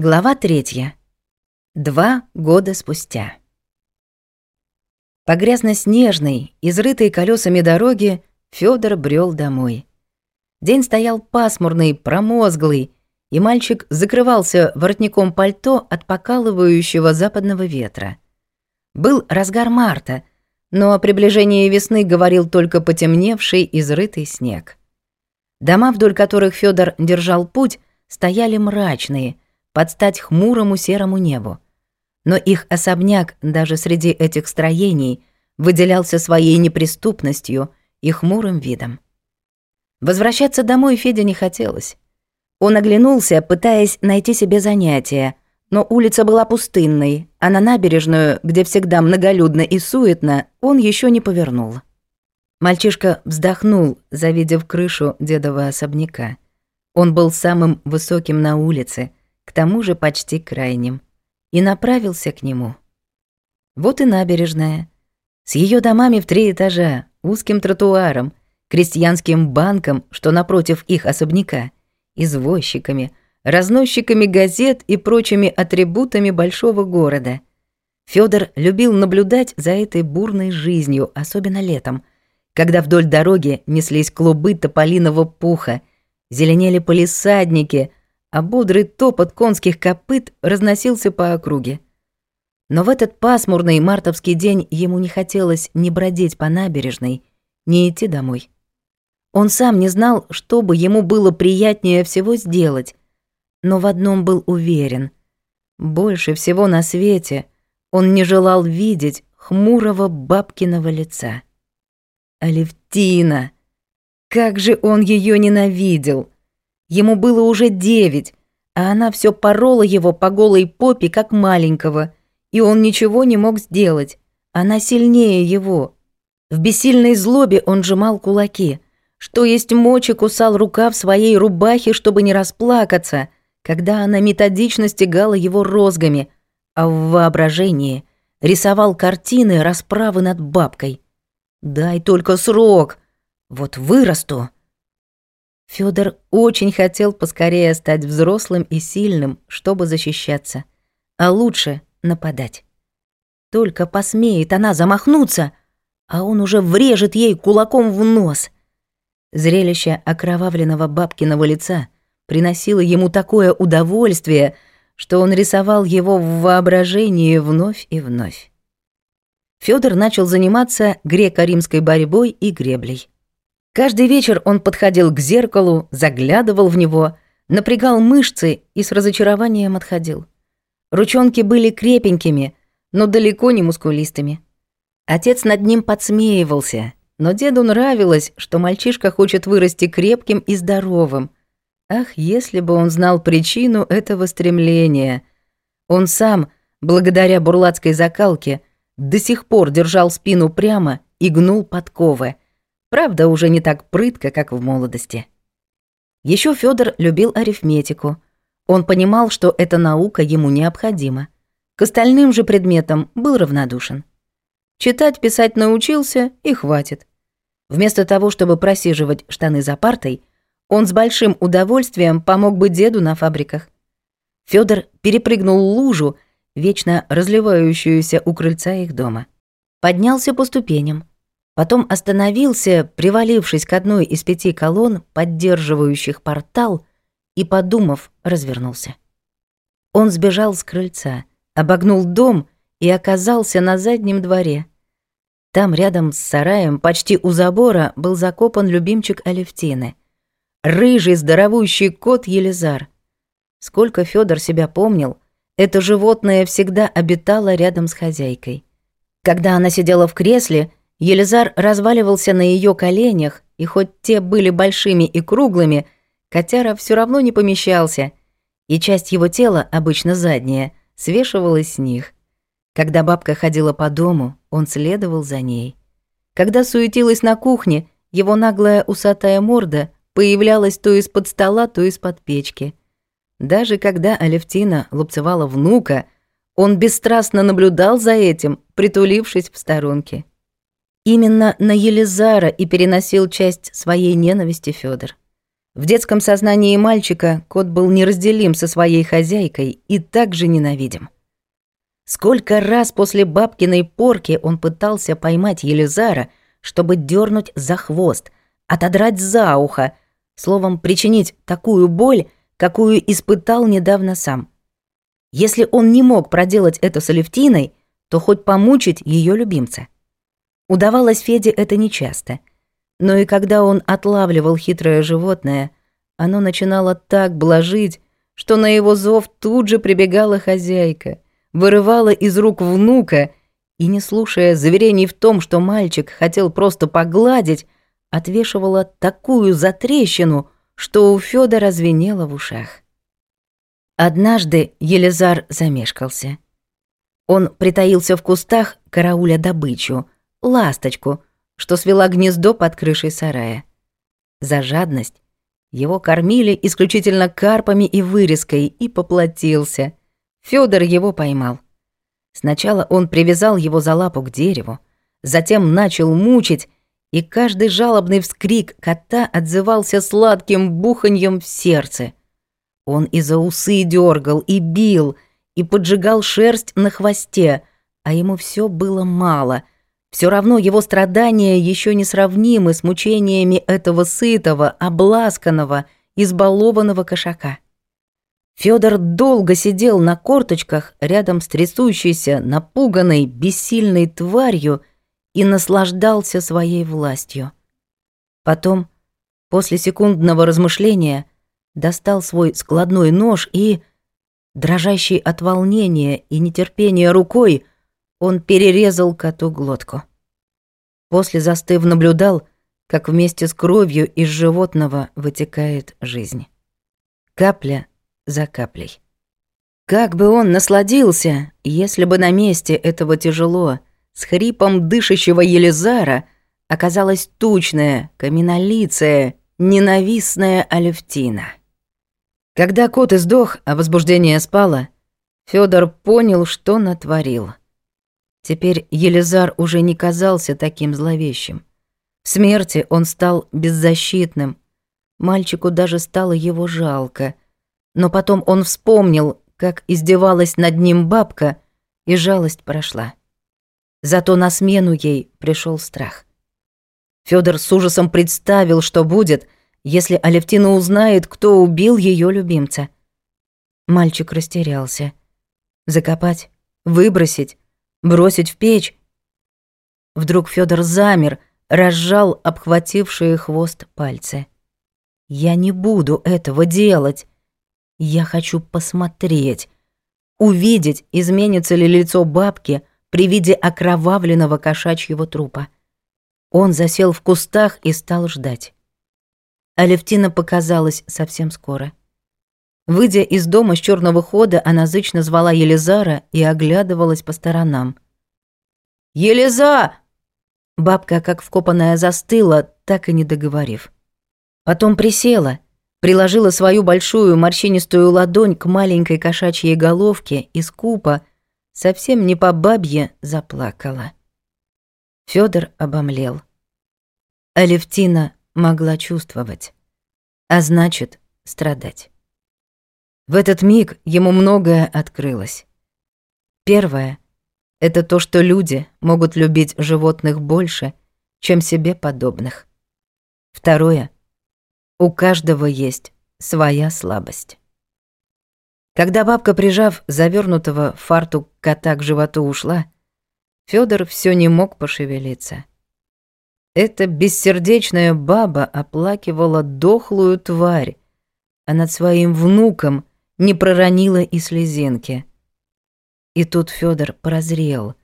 Глава третья. Два года спустя. По грязно-снежной, изрытой колесами дороги, Федор брел домой. День стоял пасмурный, промозглый, и мальчик закрывался воротником пальто от покалывающего западного ветра. Был разгар марта, но о приближении весны говорил только потемневший, изрытый снег. Дома, вдоль которых Федор держал путь, стояли мрачные — под стать хмурому серому небу. Но их особняк даже среди этих строений выделялся своей неприступностью и хмурым видом. Возвращаться домой Феде не хотелось. Он оглянулся, пытаясь найти себе занятие, но улица была пустынной, а на набережную, где всегда многолюдно и суетно, он еще не повернул. Мальчишка вздохнул, завидев крышу дедового особняка. Он был самым высоким на улице — тому же почти крайним, и направился к нему. Вот и набережная. С ее домами в три этажа, узким тротуаром, крестьянским банком, что напротив их особняка, извозчиками, разносчиками газет и прочими атрибутами большого города. Федор любил наблюдать за этой бурной жизнью, особенно летом, когда вдоль дороги неслись клубы тополиного пуха, зеленели полисадники, а бодрый топот конских копыт разносился по округе. Но в этот пасмурный мартовский день ему не хотелось ни бродить по набережной, ни идти домой. Он сам не знал, что бы ему было приятнее всего сделать, но в одном был уверен. Больше всего на свете он не желал видеть хмурого бабкиного лица. Алевтина! Как же он ее ненавидел! — Ему было уже девять, а она все порола его по голой попе, как маленького, и он ничего не мог сделать. Она сильнее его. В бессильной злобе он сжимал кулаки, что есть мочи кусал рука в своей рубахе, чтобы не расплакаться, когда она методично стегала его розгами, а в воображении рисовал картины расправы над бабкой. «Дай только срок! Вот вырасту!» Федор очень хотел поскорее стать взрослым и сильным, чтобы защищаться, а лучше нападать. Только посмеет она замахнуться, а он уже врежет ей кулаком в нос. Зрелище окровавленного бабкиного лица приносило ему такое удовольствие, что он рисовал его в воображении вновь и вновь. Федор начал заниматься греко-римской борьбой и греблей. Каждый вечер он подходил к зеркалу, заглядывал в него, напрягал мышцы и с разочарованием отходил. Ручонки были крепенькими, но далеко не мускулистыми. Отец над ним подсмеивался, но деду нравилось, что мальчишка хочет вырасти крепким и здоровым. Ах, если бы он знал причину этого стремления. Он сам, благодаря бурлацкой закалке, до сих пор держал спину прямо и гнул подковы – Правда, уже не так прытко, как в молодости. Еще Федор любил арифметику. Он понимал, что эта наука ему необходима. К остальным же предметам был равнодушен. Читать, писать научился и хватит. Вместо того, чтобы просиживать штаны за партой, он с большим удовольствием помог бы деду на фабриках. Федор перепрыгнул лужу, вечно разливающуюся у крыльца их дома. Поднялся по ступеням, Потом остановился, привалившись к одной из пяти колонн, поддерживающих портал, и, подумав, развернулся. Он сбежал с крыльца, обогнул дом и оказался на заднем дворе. Там рядом с сараем, почти у забора, был закопан любимчик Алевтины. Рыжий, здоровущий кот Елизар. Сколько Фёдор себя помнил, это животное всегда обитало рядом с хозяйкой. Когда она сидела в кресле, Елизар разваливался на ее коленях, и хоть те были большими и круглыми, котяра все равно не помещался, и часть его тела, обычно задняя, свешивалась с них. Когда бабка ходила по дому, он следовал за ней. Когда суетилась на кухне, его наглая усатая морда появлялась то из-под стола, то из-под печки. Даже когда Алевтина лупцевала внука, он бесстрастно наблюдал за этим, притулившись в сторонке. Именно на Елизара и переносил часть своей ненависти Федор. В детском сознании мальчика кот был неразделим со своей хозяйкой и также ненавидим. Сколько раз после бабкиной порки он пытался поймать Елизара, чтобы дернуть за хвост, отодрать за ухо, словом, причинить такую боль, какую испытал недавно сам. Если он не мог проделать это с Алевтиной, то хоть помучить ее любимца. Удавалось Феде это нечасто. Но и когда он отлавливал хитрое животное, оно начинало так блажить, что на его зов тут же прибегала хозяйка, вырывала из рук внука и, не слушая заверений в том, что мальчик хотел просто погладить, отвешивала такую затрещину, что у Фёда развенело в ушах. Однажды Елизар замешкался. Он притаился в кустах, карауля добычу — ласточку, что свела гнездо под крышей сарая. За жадность его кормили исключительно карпами и вырезкой и поплатился. Фёдор его поймал. Сначала он привязал его за лапу к дереву, затем начал мучить, и каждый жалобный вскрик кота отзывался сладким буханьем в сердце. Он и за усы дергал, и бил, и поджигал шерсть на хвосте, а ему все было мало — все равно его страдания еще несравнимы с мучениями этого сытого, обласканного, избалованного кошака. Федор долго сидел на корточках рядом с трясущейся, напуганной, бессильной тварью и наслаждался своей властью. Потом, после секундного размышления, достал свой складной нож и, дрожащий от волнения и нетерпения рукой, он перерезал коту глотку. После застыв наблюдал, как вместе с кровью из животного вытекает жизнь. Капля за каплей. Как бы он насладился, если бы на месте этого тяжело, с хрипом дышащего Елизара оказалась тучная, каменолицая, ненавистная Алевтина. Когда кот издох, а возбуждение спало, Фёдор понял, что натворил — Теперь Елизар уже не казался таким зловещим. В смерти он стал беззащитным. Мальчику даже стало его жалко. Но потом он вспомнил, как издевалась над ним бабка, и жалость прошла. Зато на смену ей пришел страх. Фёдор с ужасом представил, что будет, если Алевтина узнает, кто убил ее любимца. Мальчик растерялся. Закопать? Выбросить? бросить в печь. Вдруг Федор замер, разжал обхватившие хвост пальцы. Я не буду этого делать. Я хочу посмотреть, увидеть, изменится ли лицо бабки при виде окровавленного кошачьего трупа. Он засел в кустах и стал ждать. Алевтина показалась совсем скоро. Выйдя из дома с черного хода, она зычно звала Елизара и оглядывалась по сторонам. «Елиза!» Бабка, как вкопанная, застыла, так и не договорив. Потом присела, приложила свою большую морщинистую ладонь к маленькой кошачьей головке и скупо, совсем не по бабье, заплакала. Фёдор обомлел. Алевтина могла чувствовать, а значит, страдать. В этот миг ему многое открылось. Первое — это то, что люди могут любить животных больше, чем себе подобных. Второе — у каждого есть своя слабость. Когда бабка, прижав завернутого фартук кота к животу, ушла, Федор все не мог пошевелиться. Эта бессердечная баба оплакивала дохлую тварь, а над своим внуком — не проронила и слезинки. И тут Федор прозрел.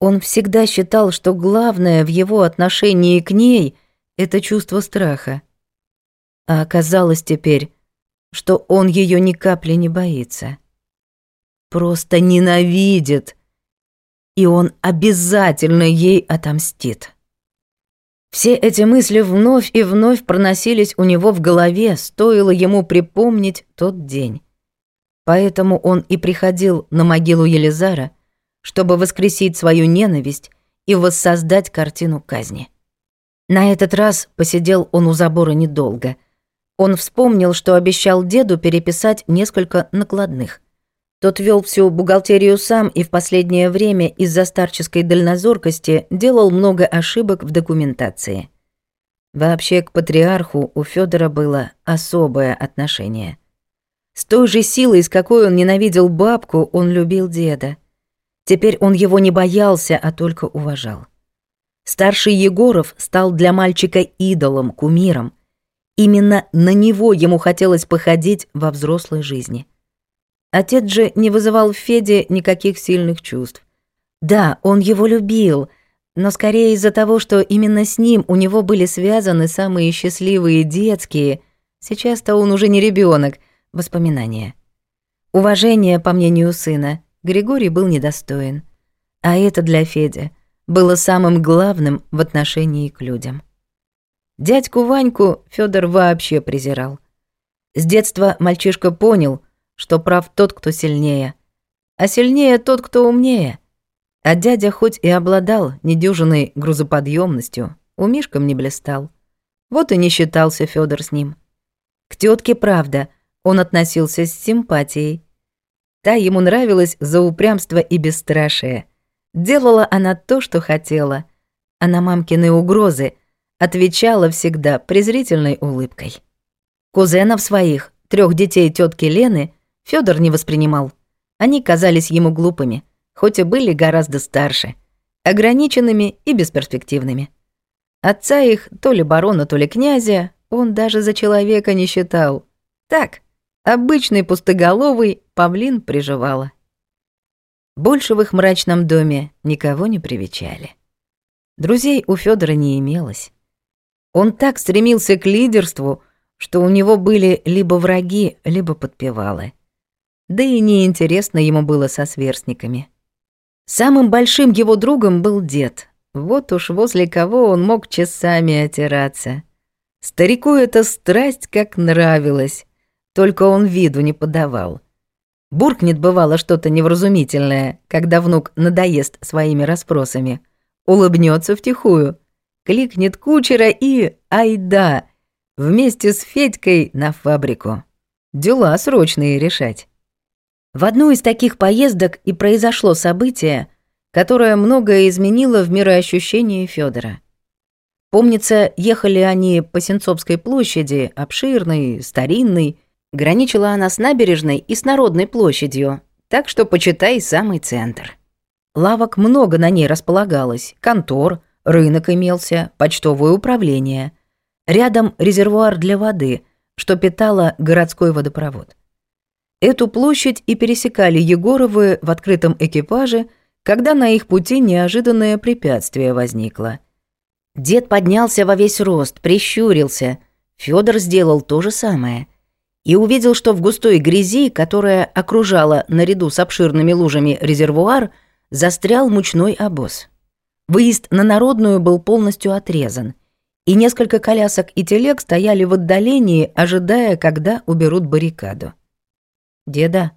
Он всегда считал, что главное в его отношении к ней — это чувство страха. А оказалось теперь, что он ее ни капли не боится. Просто ненавидит. И он обязательно ей отомстит. Все эти мысли вновь и вновь проносились у него в голове, стоило ему припомнить тот день. Поэтому он и приходил на могилу Елизара, чтобы воскресить свою ненависть и воссоздать картину казни. На этот раз посидел он у забора недолго. Он вспомнил, что обещал деду переписать несколько накладных. Тот вел всю бухгалтерию сам и в последнее время из-за старческой дальнозоркости делал много ошибок в документации. Вообще к патриарху у Федора было особое отношение. С той же силой, с какой он ненавидел бабку, он любил деда. Теперь он его не боялся, а только уважал. Старший Егоров стал для мальчика идолом, кумиром. Именно на него ему хотелось походить во взрослой жизни – Отец же не вызывал в Феде никаких сильных чувств. Да, он его любил, но скорее из-за того, что именно с ним у него были связаны самые счастливые детские, сейчас-то он уже не ребенок, воспоминания. Уважение, по мнению сына, Григорий был недостоин. А это для Феди было самым главным в отношении к людям. Дядьку Ваньку Федор вообще презирал. С детства мальчишка понял, что прав тот, кто сильнее, а сильнее тот, кто умнее. А дядя хоть и обладал недюжиной грузоподъемностью, у мишкам не блистал. Вот и не считался Федор с ним. К тетке, правда, он относился с симпатией. Та ему нравилась за упрямство и бесстрашие. Делала она то, что хотела, а на мамкины угрозы отвечала всегда презрительной улыбкой. Кузенов своих, трех детей тетки Лены, Федор не воспринимал. Они казались ему глупыми, хоть и были гораздо старше, ограниченными и бесперспективными. Отца их, то ли барона, то ли князя, он даже за человека не считал. Так, обычный пустоголовый павлин приживала. Больше в их мрачном доме никого не привечали. Друзей у Федора не имелось. Он так стремился к лидерству, что у него были либо враги, либо подпевалы — да и неинтересно ему было со сверстниками. Самым большим его другом был дед. Вот уж возле кого он мог часами отираться. Старику эта страсть как нравилась, только он виду не подавал. Буркнет бывало что-то невразумительное, когда внук надоест своими расспросами. Улыбнется втихую, кликнет кучера и айда вместе с Федькой на фабрику. Дела срочные решать. В одну из таких поездок и произошло событие, которое многое изменило в мироощущении Федора. Помнится, ехали они по Сенцовской площади, обширной, старинной. Граничила она с набережной и с Народной площадью, так что почитай самый центр. Лавок много на ней располагалось, контор, рынок имелся, почтовое управление. Рядом резервуар для воды, что питало городской водопровод. Эту площадь и пересекали Егоровы в открытом экипаже, когда на их пути неожиданное препятствие возникло. Дед поднялся во весь рост, прищурился. Фёдор сделал то же самое. И увидел, что в густой грязи, которая окружала наряду с обширными лужами резервуар, застрял мучной обоз. Выезд на Народную был полностью отрезан, и несколько колясок и телег стояли в отдалении, ожидая, когда уберут баррикаду. «Деда,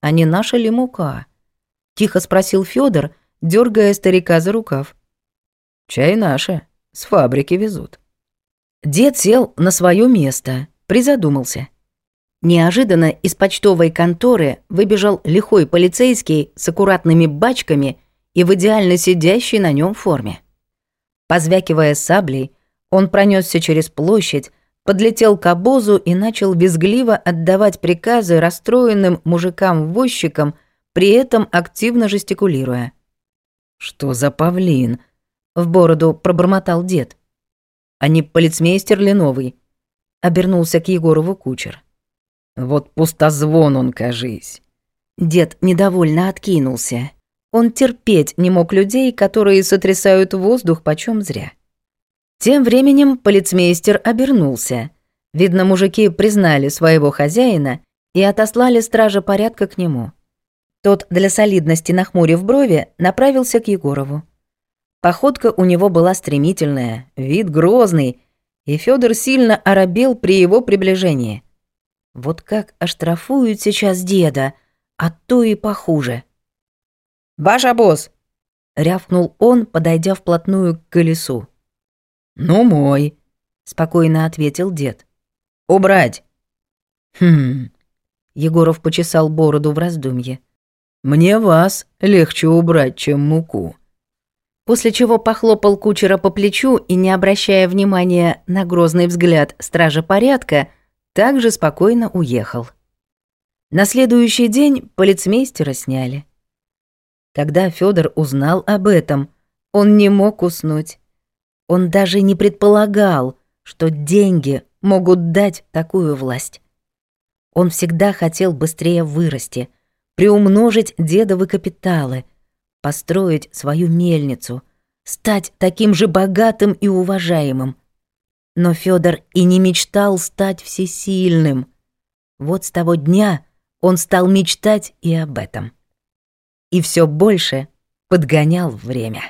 они наша ли мука?» – тихо спросил Федор, дергая старика за рукав. «Чай наша, с фабрики везут». Дед сел на свое место, призадумался. Неожиданно из почтовой конторы выбежал лихой полицейский с аккуратными бачками и в идеально сидящей на нем форме. Позвякивая саблей, он пронесся через площадь, подлетел к обозу и начал визгливо отдавать приказы расстроенным мужикам-возчикам, при этом активно жестикулируя. «Что за павлин?» — в бороду пробормотал дед. «А не полицмейстер ли новый?» — обернулся к Егорову кучер. «Вот пустозвон он, кажись». Дед недовольно откинулся. Он терпеть не мог людей, которые сотрясают воздух почем зря. Тем временем полицмейстер обернулся. Видно, мужики признали своего хозяина и отослали стража порядка к нему. Тот, для солидности нахмурив брови, направился к Егорову. Походка у него была стремительная, вид грозный, и Федор сильно оробел при его приближении. Вот как оштрафуют сейчас деда, а то и похуже. «Ваш обоз!» — рявкнул он, подойдя вплотную к колесу. «Ну мой», — спокойно ответил дед. «Убрать». «Хм...» — Егоров почесал бороду в раздумье. «Мне вас легче убрать, чем муку». После чего похлопал кучера по плечу и, не обращая внимания на грозный взгляд стража порядка, также спокойно уехал. На следующий день полицмейстера сняли. Когда Федор узнал об этом, он не мог уснуть. Он даже не предполагал, что деньги могут дать такую власть. Он всегда хотел быстрее вырасти, приумножить дедовы капиталы, построить свою мельницу, стать таким же богатым и уважаемым. Но Фёдор и не мечтал стать всесильным. Вот с того дня он стал мечтать и об этом. И все больше подгонял время.